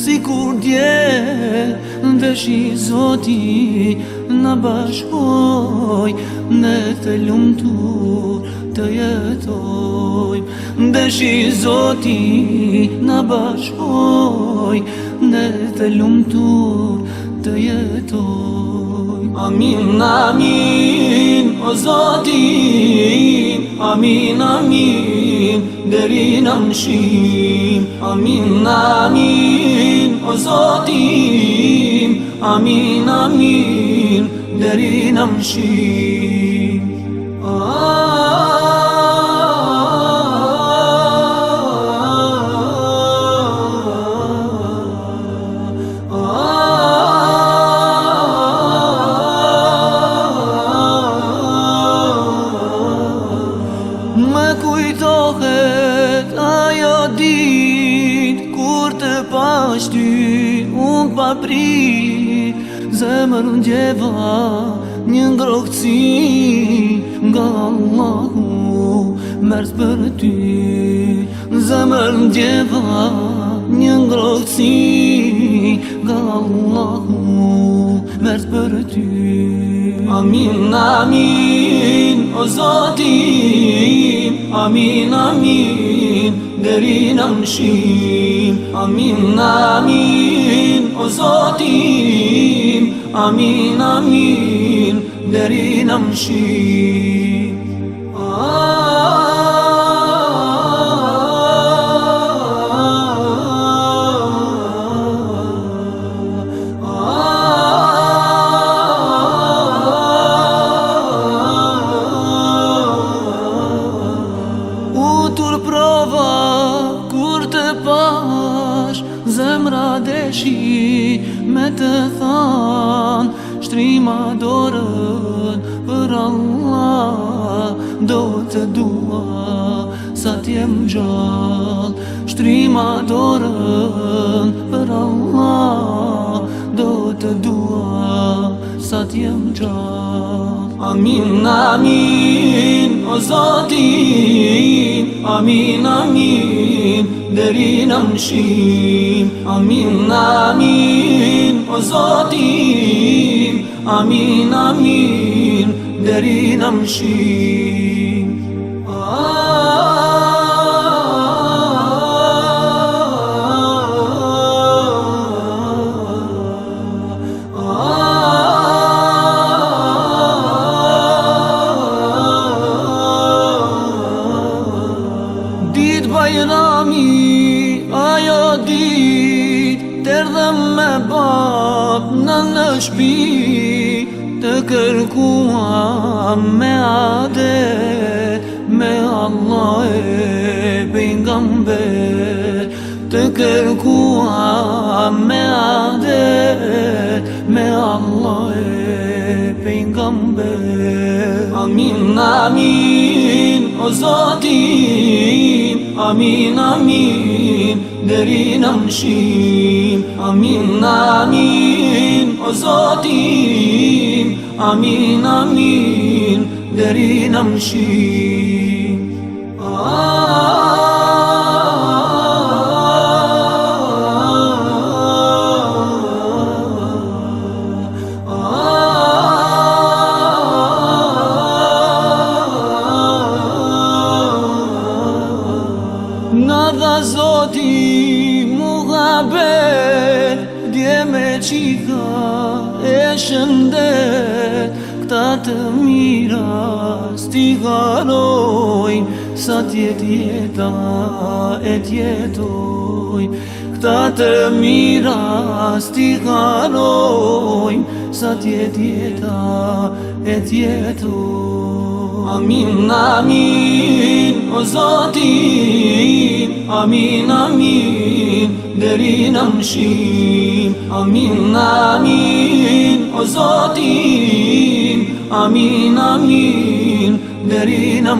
si kur djel Dhe shi zoti në bashkoj Ne të lumëtur të jetoj Dhe shi zoti në bashkoj Ne të lumëtur të jetoj Amin, amin, o zoti Amin, amin, në amshin Amin, amin, o Zotim Amin, amin, derinam shim pash ty, unë pa pri Zemër në gjeva, një ngrohëci Nga Allahu, mërës për ty Zemër në gjeva, një ngrohëci Nga Allahu, mërës për ty Amin, amin, o Zotim Amin, amin, derin amshim Amin, amin, o Zotim, amin, amin, deri në Zemra deshi me të than Shtrima dorën për Allah Do të dua sa t'jem gjall Shtrima dorën për Allah Do të dua sa t'jem gjall Amin, amin, o Zotin Amin, amin, deri në Amin, amin, o Amin, amin, deri jam me bab në në shpi Të kërkuam me ade Me Allah e bingambe Të kërkuam me ade Me Allah e bingambe Amin, amin o zotin Amin, amin, deri në Amin, amin, o zotin Amin, amin, deri në e shëndet Këta të mira stigalojnë Sa tjetë jeta e tjetojnë Këta të mira stigalojnë Sa tjetë jeta e tjetojnë Amin, amin, o zati Amin, amin, deri në Amin, amin, o zati Amin, amin, deri në